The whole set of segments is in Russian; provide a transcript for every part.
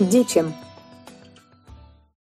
Дичем.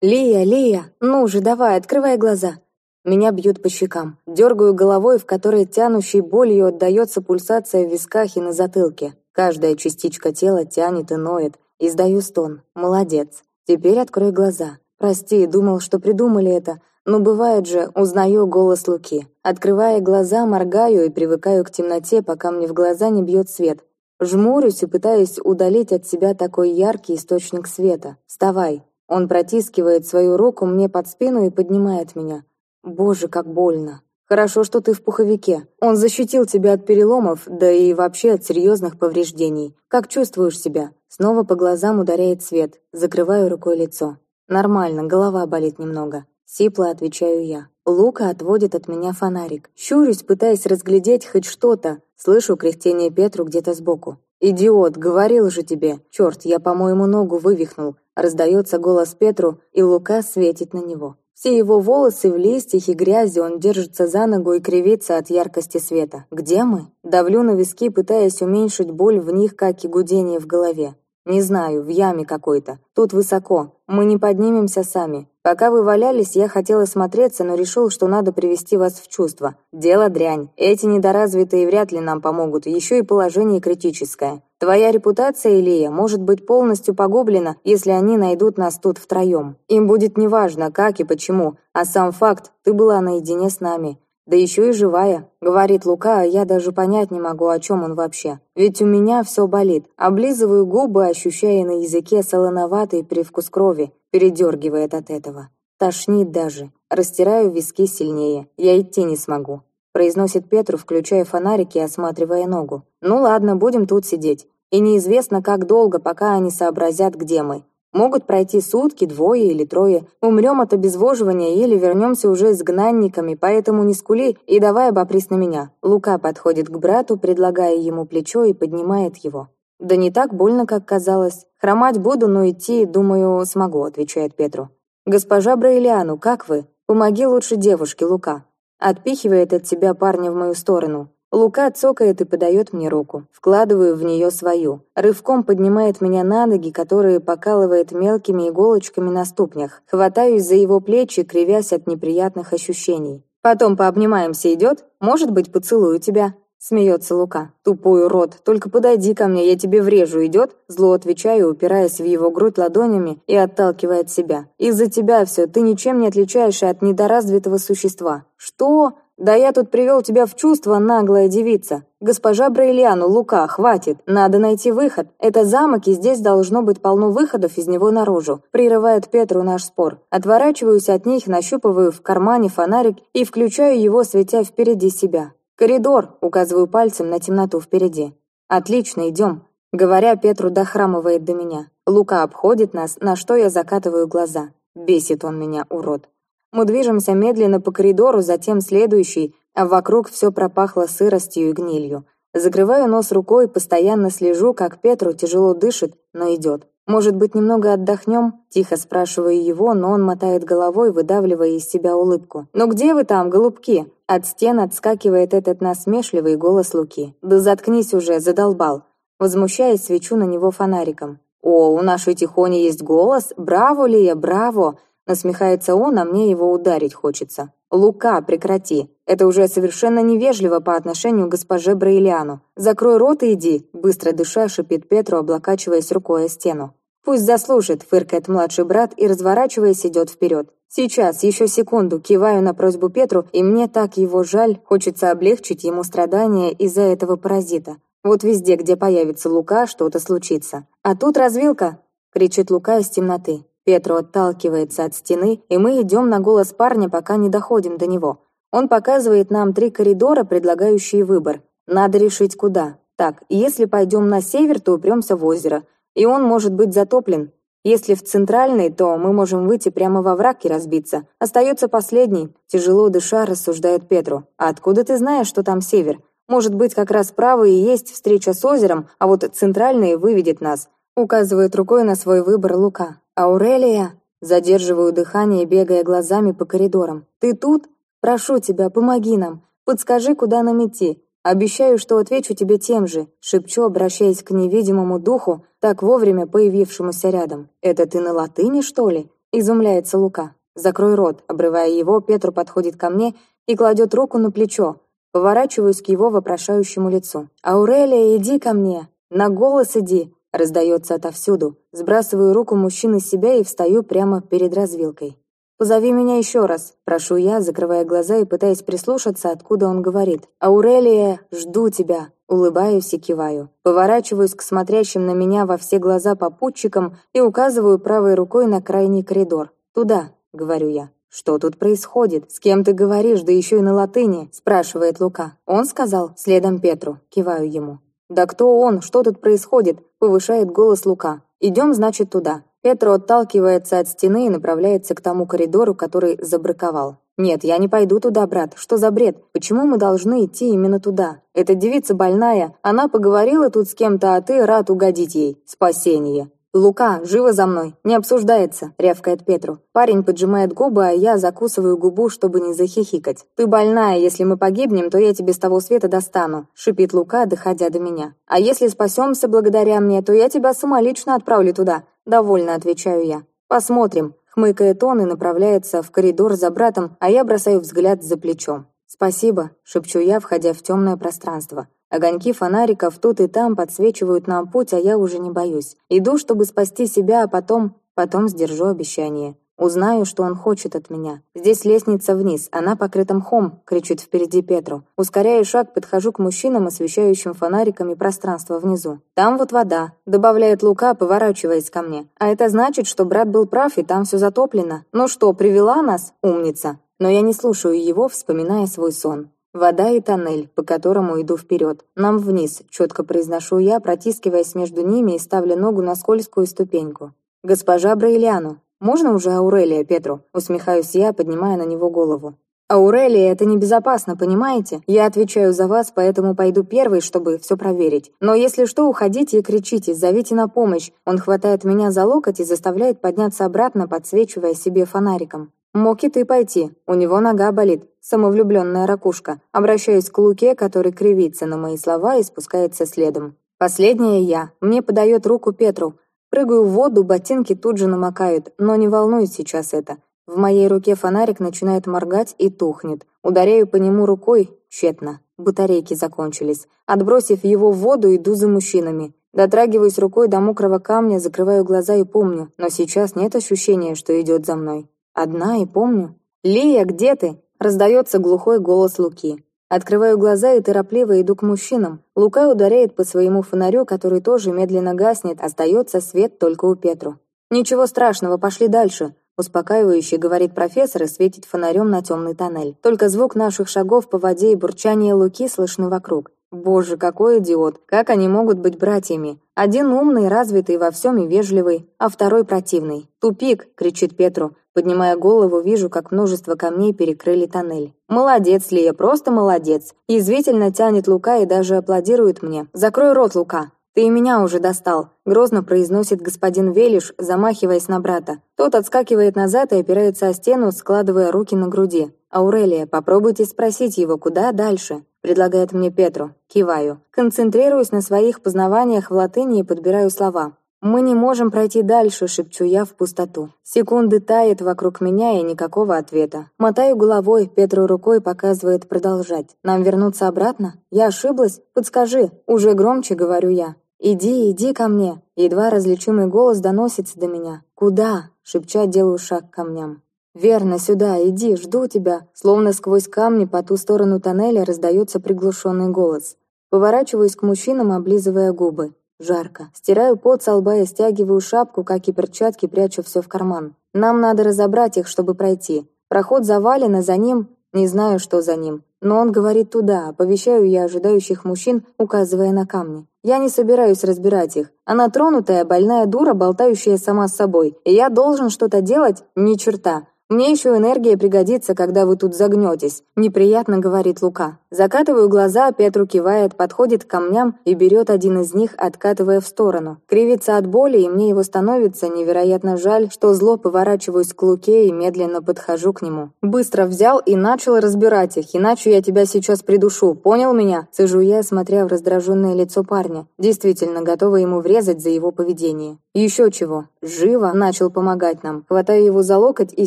«Лия, Лия, ну же, давай, открывай глаза!» Меня бьют по щекам. Дергаю головой, в которой тянущей болью отдается пульсация в висках и на затылке. Каждая частичка тела тянет и ноет. Издаю стон. Молодец. Теперь открой глаза. Прости, думал, что придумали это. Но бывает же, узнаю голос Луки. Открывая глаза, моргаю и привыкаю к темноте, пока мне в глаза не бьет свет. Жмурюсь и пытаюсь удалить от себя такой яркий источник света. «Вставай!» Он протискивает свою руку мне под спину и поднимает меня. Боже, как больно. Хорошо, что ты в пуховике. Он защитил тебя от переломов, да и вообще от серьезных повреждений. Как чувствуешь себя? Снова по глазам ударяет свет. Закрываю рукой лицо. Нормально, голова болит немного. Сипло отвечаю я. Лука отводит от меня фонарик. Щурюсь, пытаясь разглядеть хоть что-то. Слышу кряхтение Петру где-то сбоку. «Идиот, говорил же тебе! Черт, я, по-моему, ногу вывихнул!» Раздается голос Петру, и Лука светит на него. Все его волосы в листьях и грязи, он держится за ногу и кривится от яркости света. «Где мы?» Давлю на виски, пытаясь уменьшить боль в них, как и гудение в голове. «Не знаю, в яме какой-то. Тут высоко. Мы не поднимемся сами. Пока вы валялись, я хотел осмотреться, но решил, что надо привести вас в чувство. Дело дрянь. Эти недоразвитые вряд ли нам помогут, еще и положение критическое. Твоя репутация, Илья, может быть полностью погублена, если они найдут нас тут втроем. Им будет неважно, как и почему, а сам факт, ты была наедине с нами. Да еще и живая, говорит Лука, а я даже понять не могу, о чем он вообще. Ведь у меня все болит. Облизываю губы, ощущая на языке солоноватый привкус крови, передергивает от этого. Тошнит даже. Растираю виски сильнее. Я идти не смогу. Произносит Петру, включая фонарики и осматривая ногу. Ну ладно, будем тут сидеть. И неизвестно, как долго, пока они сообразят, где мы. Могут пройти сутки, двое или трое. Умрем от обезвоживания или вернемся уже изгнанниками, поэтому не скули и давай обопрись на меня. Лука подходит к брату, предлагая ему плечо и поднимает его. «Да не так больно, как казалось. Хромать буду, но идти, думаю, смогу», — отвечает Петру. «Госпожа Браилиану, как вы? Помоги лучше девушке, Лука». Отпихивает от себя парня в мою сторону. Лука цокает и подает мне руку. Вкладываю в нее свою. Рывком поднимает меня на ноги, которые покалывает мелкими иголочками на ступнях. Хватаюсь за его плечи, кривясь от неприятных ощущений. «Потом пообнимаемся, идет? Может быть, поцелую тебя?» Смеется Лука. «Тупой урод, только подойди ко мне, я тебе врежу, идет?» Зло отвечаю, упираясь в его грудь ладонями и отталкивая от себя. «Из-за тебя все, ты ничем не отличаешься от недоразвитого существа». «Что?» «Да я тут привел тебя в чувство, наглая девица. Госпожа Брейлиану, Лука, хватит. Надо найти выход. Это замок, и здесь должно быть полно выходов из него наружу», прерывает Петру наш спор. Отворачиваюсь от них, нащупываю в кармане фонарик и включаю его, светя впереди себя. «Коридор!» — указываю пальцем на темноту впереди. «Отлично, идем!» Говоря, Петру дохрамывает до меня. Лука обходит нас, на что я закатываю глаза. Бесит он меня, урод. Мы движемся медленно по коридору, затем следующий, а вокруг все пропахло сыростью и гнилью. Закрываю нос рукой, постоянно слежу, как Петру тяжело дышит, но идет. «Может быть, немного отдохнем?» Тихо спрашиваю его, но он мотает головой, выдавливая из себя улыбку. «Ну где вы там, голубки?» От стен отскакивает этот насмешливый голос Луки. «Да заткнись уже, задолбал!» Возмущаясь, свечу на него фонариком. «О, у нашей Тихони есть голос? Браво, Лия, браво!» Насмехается он, а мне его ударить хочется. «Лука, прекрати! Это уже совершенно невежливо по отношению к госпоже Брейлиану. Закрой рот и иди!» Быстро дыша, шипит Петру, облокачиваясь рукой о стену. «Пусть заслужит», — фыркает младший брат и, разворачиваясь, идет вперед. «Сейчас, еще секунду», киваю на просьбу Петру, и мне так его жаль, хочется облегчить ему страдания из-за этого паразита. Вот везде, где появится Лука, что-то случится. «А тут развилка!» — кричит Лука из темноты. Петру отталкивается от стены, и мы идем на голос парня, пока не доходим до него. Он показывает нам три коридора, предлагающие выбор. Надо решить, куда. Так, если пойдем на север, то упремся в озеро. И он может быть затоплен. Если в центральный, то мы можем выйти прямо во враг и разбиться. Остается последний. Тяжело дыша, рассуждает Петру. А откуда ты знаешь, что там север? Может быть, как раз справа и есть встреча с озером, а вот центральный выведет нас. Указывает рукой на свой выбор Лука. «Аурелия!» Задерживаю дыхание, бегая глазами по коридорам. «Ты тут? Прошу тебя, помоги нам. Подскажи, куда нам идти. Обещаю, что отвечу тебе тем же», — шепчу, обращаясь к невидимому духу, так вовремя появившемуся рядом. «Это ты на латыни, что ли?» — изумляется Лука. «Закрой рот», — обрывая его, Петру подходит ко мне и кладет руку на плечо. Поворачиваюсь к его вопрошающему лицу. «Аурелия, иди ко мне! На голос иди!» — раздается отовсюду. Сбрасываю руку мужчины с себя и встаю прямо перед развилкой. «Позови меня еще раз», — прошу я, закрывая глаза и пытаясь прислушаться, откуда он говорит. «Аурелия, жду тебя», — улыбаюсь и киваю. Поворачиваюсь к смотрящим на меня во все глаза попутчикам и указываю правой рукой на крайний коридор. «Туда», — говорю я. «Что тут происходит? С кем ты говоришь, да еще и на латыни?» — спрашивает Лука. «Он сказал?» Следом Петру. Киваю ему. «Да кто он? Что тут происходит?» — повышает голос Лука. «Идем, значит, туда». Петро отталкивается от стены и направляется к тому коридору, который забраковал. «Нет, я не пойду туда, брат. Что за бред? Почему мы должны идти именно туда? Эта девица больная. Она поговорила тут с кем-то, а ты рад угодить ей. Спасение. «Лука, живо за мной! Не обсуждается!» — рявкает Петру. Парень поджимает губы, а я закусываю губу, чтобы не захихикать. «Ты больная, если мы погибнем, то я тебе с того света достану», — шипит Лука, доходя до меня. «А если спасемся благодаря мне, то я тебя самолично отправлю туда», — довольно отвечаю я. «Посмотрим», — хмыкает он и направляется в коридор за братом, а я бросаю взгляд за плечо. «Спасибо», — шепчу я, входя в темное пространство. Огоньки фонариков тут и там подсвечивают нам путь, а я уже не боюсь. Иду, чтобы спасти себя, а потом... Потом сдержу обещание. Узнаю, что он хочет от меня. Здесь лестница вниз, она покрыта мхом, кричит впереди Петру. Ускоряю шаг, подхожу к мужчинам, освещающим фонариками пространство внизу. Там вот вода, добавляет Лука, поворачиваясь ко мне. А это значит, что брат был прав, и там все затоплено. Ну что, привела нас, умница? Но я не слушаю его, вспоминая свой сон. Вода и тоннель, по которому иду вперед. Нам вниз, четко произношу я, протискиваясь между ними и ставля ногу на скользкую ступеньку. «Госпожа Брейлиану, можно уже Аурелия Петру?» Усмехаюсь я, поднимая на него голову. «Аурелия, это небезопасно, понимаете? Я отвечаю за вас, поэтому пойду первой, чтобы все проверить. Но если что, уходите и кричите, зовите на помощь». Он хватает меня за локоть и заставляет подняться обратно, подсвечивая себе фонариком. «Мог и ты пойти. У него нога болит. Самовлюбленная ракушка. Обращаюсь к Луке, который кривится на мои слова и спускается следом. Последняя я. Мне подает руку Петру. Прыгаю в воду, ботинки тут же намокают, но не волнует сейчас это. В моей руке фонарик начинает моргать и тухнет. Ударяю по нему рукой, тщетно. Батарейки закончились. Отбросив его в воду, иду за мужчинами. Дотрагиваюсь рукой до мокрого камня, закрываю глаза и помню, но сейчас нет ощущения, что идет за мной. Одна и помню. «Лия, где ты?» — раздается глухой голос Луки. Открываю глаза и торопливо иду к мужчинам. Лука ударяет по своему фонарю, который тоже медленно гаснет, остается свет только у Петру. «Ничего страшного, пошли дальше», — успокаивающе говорит профессор и светит фонарем на темный тоннель. Только звук наших шагов по воде и бурчание Луки слышны вокруг. Боже, какой идиот! Как они могут быть братьями? Один умный, развитый во всем и вежливый, а второй противный. «Тупик!» — кричит Петру. Поднимая голову, вижу, как множество камней перекрыли тоннель. «Молодец, Лия, просто молодец!» Язвительно тянет Лука и даже аплодирует мне. «Закрой рот, Лука!» «Ты и меня уже достал», — грозно произносит господин Велиш, замахиваясь на брата. Тот отскакивает назад и опирается о стену, складывая руки на груди. «Аурелия, попробуйте спросить его, куда дальше?» — предлагает мне Петру. Киваю. Концентрируюсь на своих познаваниях в латыни и подбираю слова. «Мы не можем пройти дальше», — шепчу я в пустоту. Секунды тает вокруг меня и никакого ответа. Мотаю головой, Петру рукой показывает продолжать. «Нам вернуться обратно? Я ошиблась? Подскажи». Уже громче говорю я. «Иди, иди ко мне!» Едва различимый голос доносится до меня. «Куда?» — шепча делаю шаг к камням. «Верно, сюда, иди, жду тебя!» Словно сквозь камни по ту сторону тоннеля раздается приглушенный голос. Поворачиваюсь к мужчинам, облизывая губы. Жарко. Стираю пот со лба и стягиваю шапку, как и перчатки, прячу все в карман. Нам надо разобрать их, чтобы пройти. Проход завален, а за ним... Не знаю, что за ним. Но он говорит туда, оповещаю я ожидающих мужчин, указывая на камни. Я не собираюсь разбирать их. Она тронутая, больная дура, болтающая сама с собой. И я должен что-то делать? Ни черта. Мне еще энергия пригодится, когда вы тут загнетесь», — неприятно говорит Лука. Закатываю глаза, Петру кивает, подходит к камням и берет один из них, откатывая в сторону. Кривится от боли, и мне его становится невероятно жаль, что зло поворачиваюсь к Луке и медленно подхожу к нему. Быстро взял и начал разбирать их, иначе я тебя сейчас придушу, понял меня? Сижу я, смотря в раздраженное лицо парня, действительно готова ему врезать за его поведение. Еще чего. Живо начал помогать нам. Хватаю его за локоть и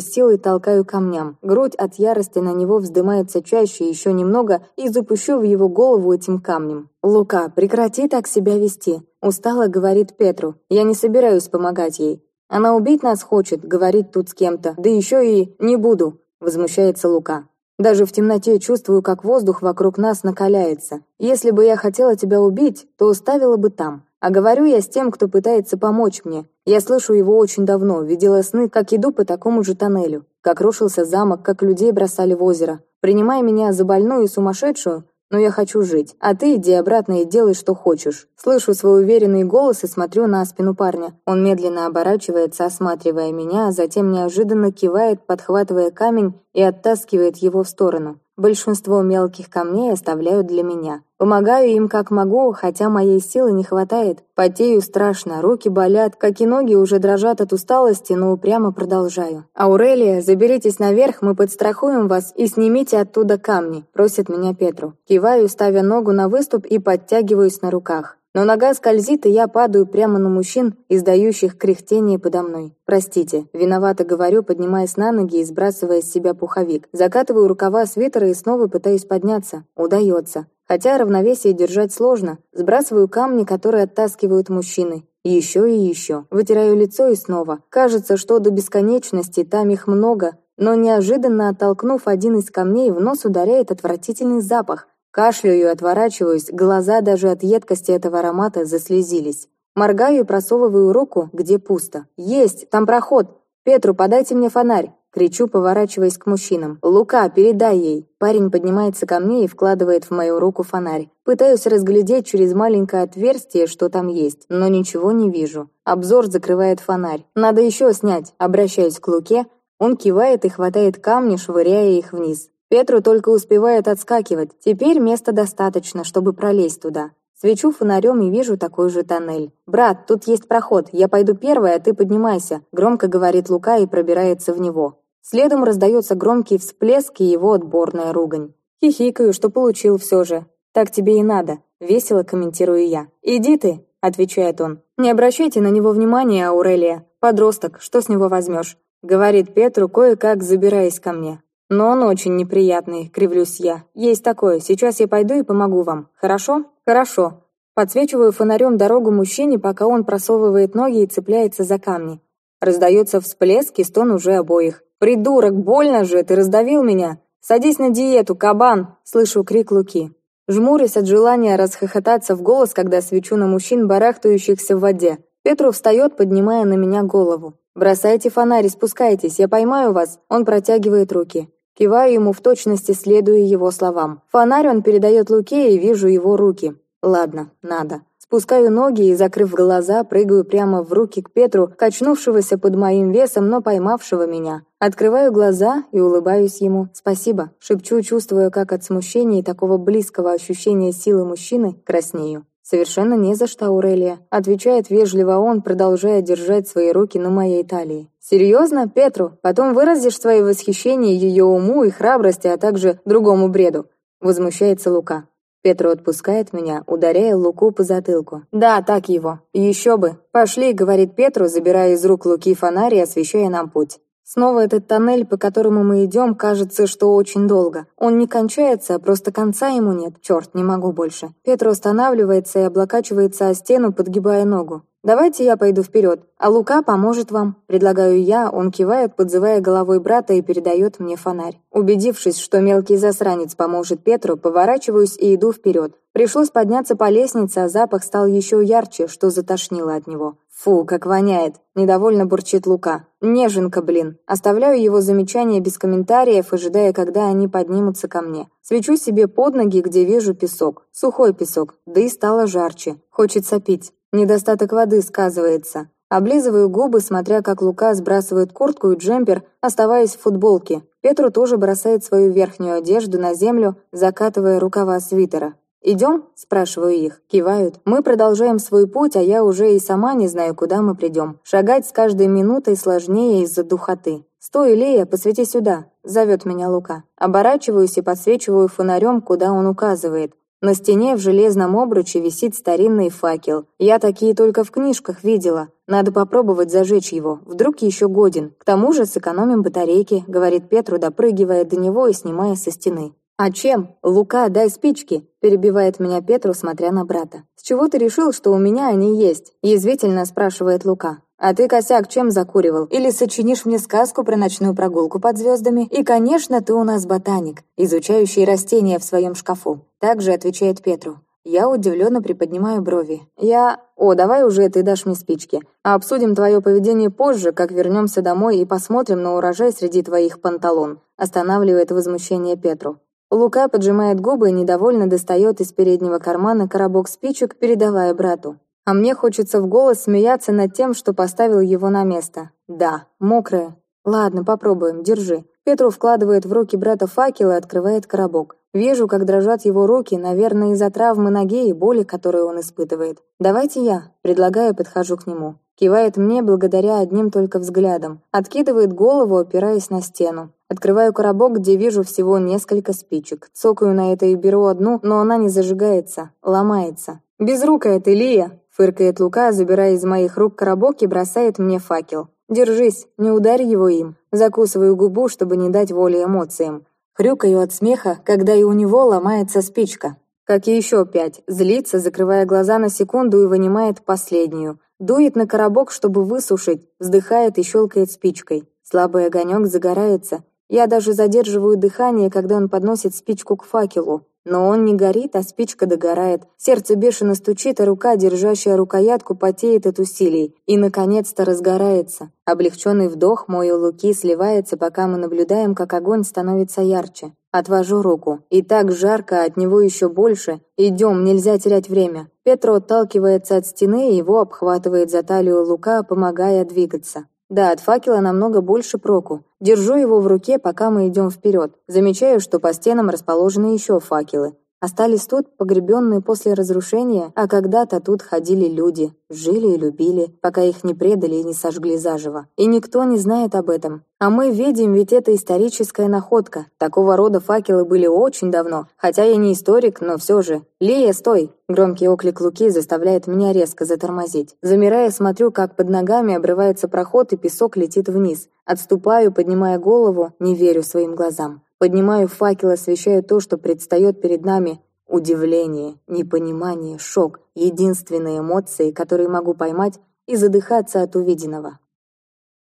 силой толкаю камням. Грудь от ярости на него вздымается чаще, еще немного, и запущу в его голову этим камнем. «Лука, прекрати так себя вести», — устало говорит Петру. «Я не собираюсь помогать ей. Она убить нас хочет, говорит тут с кем-то. Да еще и не буду», — возмущается Лука. Даже в темноте чувствую, как воздух вокруг нас накаляется. Если бы я хотела тебя убить, то оставила бы там. А говорю я с тем, кто пытается помочь мне. Я слышу его очень давно, видела сны, как иду по такому же тоннелю. Как рушился замок, как людей бросали в озеро. Принимай меня за больную и сумасшедшую, но я хочу жить. А ты иди обратно и делай, что хочешь. Слышу свой уверенный голос и смотрю на спину парня. Он медленно оборачивается, осматривая меня, а затем неожиданно кивает, подхватывая камень и оттаскивает его в сторону. Большинство мелких камней оставляют для меня. Помогаю им как могу, хотя моей силы не хватает. Потею страшно, руки болят, как и ноги уже дрожат от усталости, но упрямо продолжаю. «Аурелия, заберитесь наверх, мы подстрахуем вас и снимите оттуда камни», просит меня Петру. Киваю, ставя ногу на выступ и подтягиваюсь на руках. Но нога скользит, и я падаю прямо на мужчин, издающих кряхтение подо мной. «Простите», — виновато говорю, поднимаясь на ноги и сбрасывая с себя пуховик. Закатываю рукава свитера и снова пытаюсь подняться. Удается. Хотя равновесие держать сложно. Сбрасываю камни, которые оттаскивают мужчины. Еще и еще. Вытираю лицо и снова. Кажется, что до бесконечности там их много, но неожиданно оттолкнув один из камней, в нос ударяет отвратительный запах. Кашляю и отворачиваюсь, глаза даже от едкости этого аромата заслезились. Моргаю и просовываю руку, где пусто. «Есть! Там проход! Петру, подайте мне фонарь!» Кричу, поворачиваясь к мужчинам. «Лука, передай ей!» Парень поднимается ко мне и вкладывает в мою руку фонарь. Пытаюсь разглядеть через маленькое отверстие, что там есть, но ничего не вижу. Обзор закрывает фонарь. «Надо еще снять!» Обращаюсь к Луке. Он кивает и хватает камни, швыряя их вниз. Петру только успевает отскакивать. Теперь места достаточно, чтобы пролезть туда. Свечу фонарем и вижу такой же тоннель. «Брат, тут есть проход. Я пойду первая, а ты поднимайся», — громко говорит Лука и пробирается в него. Следом раздается громкий всплеск и его отборная ругань. Хихикаю, что получил все же. «Так тебе и надо», — весело комментирую я. «Иди ты», — отвечает он. «Не обращайте на него внимания, Аурелия. Подросток, что с него возьмешь?» — говорит Петру, кое-как забираясь ко мне. Но он очень неприятный, кривлюсь я. Есть такое, сейчас я пойду и помогу вам. Хорошо? Хорошо. Подсвечиваю фонарем дорогу мужчине, пока он просовывает ноги и цепляется за камни. Раздается всплеск и стон уже обоих. «Придурок, больно же, ты раздавил меня! Садись на диету, кабан!» Слышу крик Луки. Жмурясь от желания расхохотаться в голос, когда свечу на мужчин, барахтающихся в воде. Петру встает, поднимая на меня голову. «Бросайте фонарь, спускайтесь, я поймаю вас!» Он протягивает руки. Киваю ему в точности, следуя его словам. Фонарь он передает Луке, и вижу его руки. Ладно, надо. Спускаю ноги и, закрыв глаза, прыгаю прямо в руки к Петру, качнувшегося под моим весом, но поймавшего меня. Открываю глаза и улыбаюсь ему. «Спасибо», — шепчу, чувствуя, как от смущения и такого близкого ощущения силы мужчины краснею. «Совершенно не за что, Аурелия», — отвечает вежливо он, продолжая держать свои руки на моей талии. «Серьезно, Петру? Потом выразишь свое восхищение ее уму и храбрости, а также другому бреду?» — возмущается Лука. Петру отпускает меня, ударяя Луку по затылку. «Да, так его. Еще бы. Пошли», — говорит Петру, забирая из рук Луки фонарь и освещая нам путь. Снова этот тоннель, по которому мы идем, кажется, что очень долго. Он не кончается, просто конца ему нет. Черт, не могу больше. Петр останавливается и облокачивается о стену, подгибая ногу. «Давайте я пойду вперед, а Лука поможет вам», — предлагаю я, он кивает, подзывая головой брата и передает мне фонарь. Убедившись, что мелкий засранец поможет Петру, поворачиваюсь и иду вперед. Пришлось подняться по лестнице, а запах стал еще ярче, что затошнило от него. «Фу, как воняет!» – недовольно бурчит Лука. «Неженка, блин!» Оставляю его замечания без комментариев, ожидая, когда они поднимутся ко мне. Свечу себе под ноги, где вижу песок. Сухой песок, да и стало жарче. Хочется пить. Недостаток воды сказывается. Облизываю губы, смотря как Лука сбрасывает куртку и джемпер, оставаясь в футболке. Петру тоже бросает свою верхнюю одежду на землю, закатывая рукава свитера. «Идем?» – спрашиваю их. Кивают. Мы продолжаем свой путь, а я уже и сама не знаю, куда мы придем. Шагать с каждой минутой сложнее из-за духоты. «Стой, Лея, посвети сюда!» – зовет меня Лука. Оборачиваюсь и подсвечиваю фонарем, куда он указывает. На стене в железном обруче висит старинный факел. Я такие только в книжках видела. Надо попробовать зажечь его. Вдруг еще годен. К тому же сэкономим батарейки, говорит Петру, допрыгивая до него и снимая со стены. «А чем? Лука, дай спички!» – перебивает меня Петру, смотря на брата. «С чего ты решил, что у меня они есть?» – язвительно спрашивает Лука. А ты, косяк, чем закуривал? Или сочинишь мне сказку про ночную прогулку под звездами? И, конечно, ты у нас ботаник, изучающий растения в своем шкафу. Также отвечает Петру. Я удивленно приподнимаю брови. Я... О, давай уже ты дашь мне спички. А обсудим твое поведение позже, как вернемся домой и посмотрим на урожай среди твоих панталон. Останавливает возмущение Петру. Лука поджимает губы и недовольно достает из переднего кармана коробок спичек, передавая брату. А мне хочется в голос смеяться над тем, что поставил его на место. Да, мокрое. Ладно, попробуем, держи. Петру вкладывает в руки брата факел и открывает коробок. Вижу, как дрожат его руки, наверное, из-за травмы ноги и боли, которую он испытывает. «Давайте я», предлагаю, подхожу к нему. Кивает мне благодаря одним только взглядом. Откидывает голову, опираясь на стену. Открываю коробок, где вижу всего несколько спичек. Цокаю на это и беру одну, но она не зажигается, ломается. «Безрукая ты, Лия!» Фыркает Лука, забирая из моих рук коробок и бросает мне факел. «Держись, не ударь его им». Закусываю губу, чтобы не дать воли эмоциям. Хрюкаю от смеха, когда и у него ломается спичка. Как и еще пять. Злится, закрывая глаза на секунду и вынимает последнюю. Дует на коробок, чтобы высушить, вздыхает и щелкает спичкой. Слабый огонек загорается. Я даже задерживаю дыхание, когда он подносит спичку к факелу. Но он не горит, а спичка догорает. Сердце бешено стучит, а рука, держащая рукоятку, потеет от усилий. И, наконец-то, разгорается. Облегченный вдох мой у Луки сливается, пока мы наблюдаем, как огонь становится ярче. Отвожу руку. И так жарко, от него еще больше. Идем, нельзя терять время. Петро отталкивается от стены, и его обхватывает за талию Лука, помогая двигаться. Да, от факела намного больше проку. Держу его в руке, пока мы идем вперед. Замечаю, что по стенам расположены еще факелы. Остались тут, погребенные после разрушения, а когда-то тут ходили люди, жили и любили, пока их не предали и не сожгли заживо. И никто не знает об этом. А мы видим, ведь это историческая находка. Такого рода факелы были очень давно. Хотя я не историк, но все же. «Лия, стой!» Громкий оклик Луки заставляет меня резко затормозить. Замирая, смотрю, как под ногами обрывается проход и песок летит вниз. Отступаю, поднимая голову, не верю своим глазам. Поднимаю факел, освещаю то, что предстает перед нами. Удивление, непонимание, шок — единственные эмоции, которые могу поймать и задыхаться от увиденного.